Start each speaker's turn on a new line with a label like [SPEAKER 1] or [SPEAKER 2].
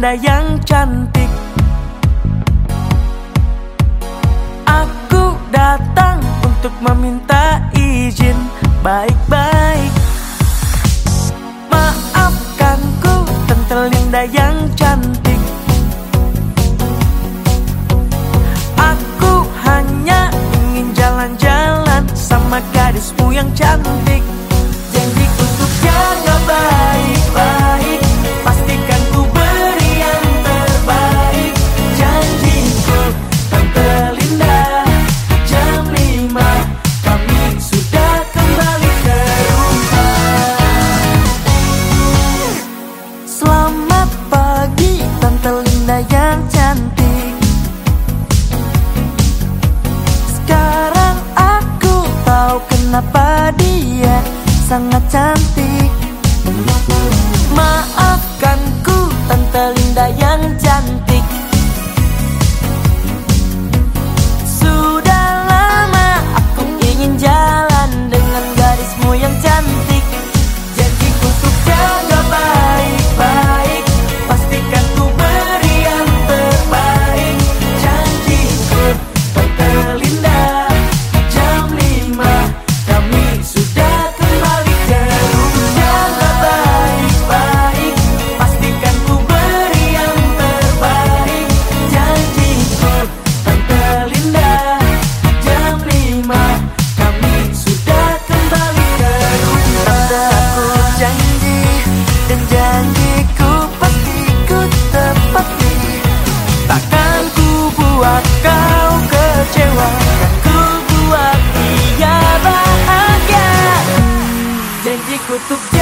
[SPEAKER 1] Linda yang cantik. Aku datang untuk meminta izin. Baik-baik. Maafkanku Tante Linda yang cantik. Aku hanya ingin jalan-jalan Sama gadismu yang cantik cantik Sekarang aku tahu kenapa dia sangat cantik. Maafkanku Tante Linda yang cantik with the